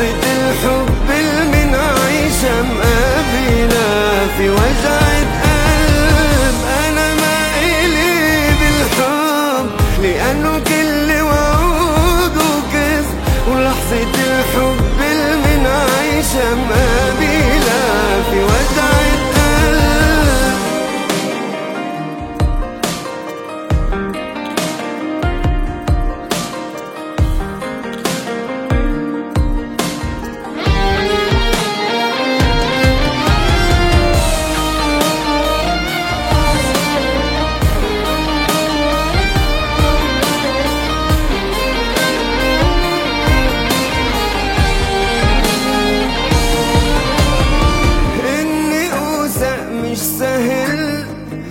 ولحظة الحب اللي من عايشة مقابلة في وجعة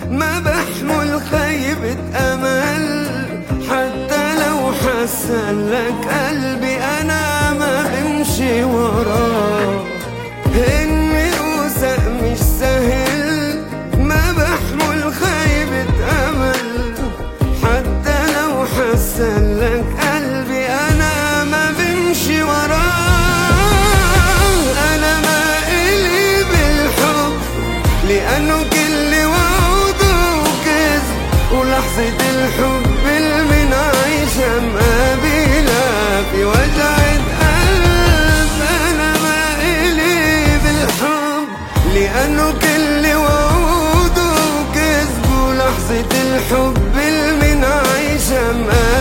ما بحمل خيبة أمل حتى لو حسلك قلبي أنا ما بمشي وراه إني أوثق مش سهل ما بحمل خيبة أمل حتى لو حسلك قلبي أنا ما بمشي وراه أنا ما الي بالحب لأنه كل ولحظة الحب اللي من عايشة مقابلة في وجعة قلب أنا ما الي بالحب لأنه كل وعود وكذب ولحظة الحب اللي من عايشة مقابلة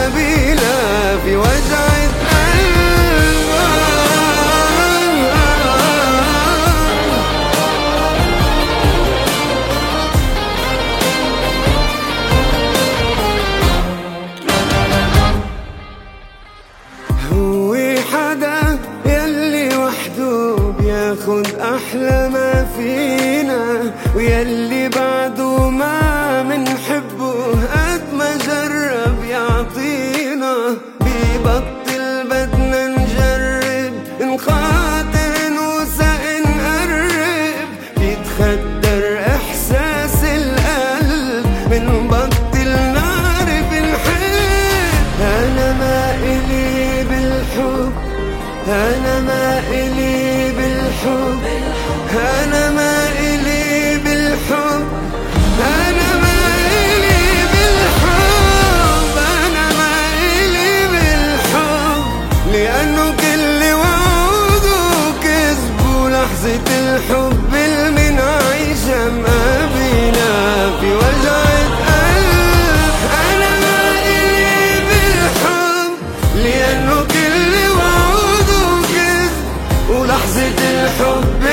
ناخد أحلى ما فينا ويلي بعده ما منحبه. لحظة الحب المنعشة ما في وجعة قلب أنا إلي بالحب لأنه كل وعود وكذب ولحظة الحب